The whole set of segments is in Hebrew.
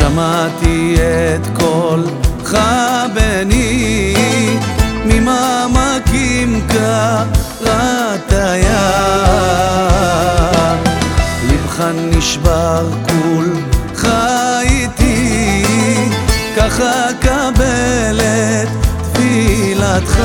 שמעתי את קולך בני ממעמקים קראת ים לבך נשבר כולך איתי ככה קבל את תפילתך.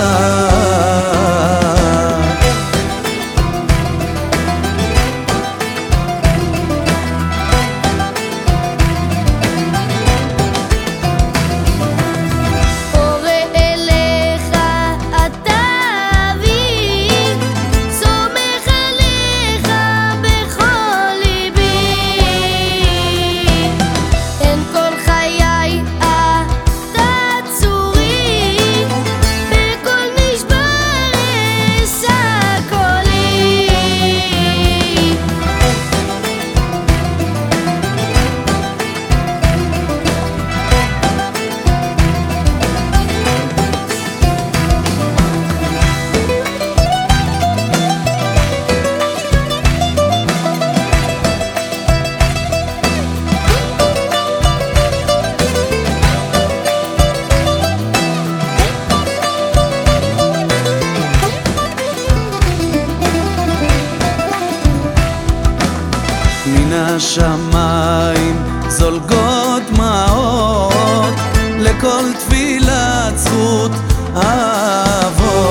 השמיים זולגות דמעות לכל תפילת זכות אבות.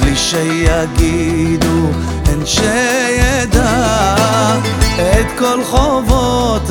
בלי שיגידו אין שידע את כל חובות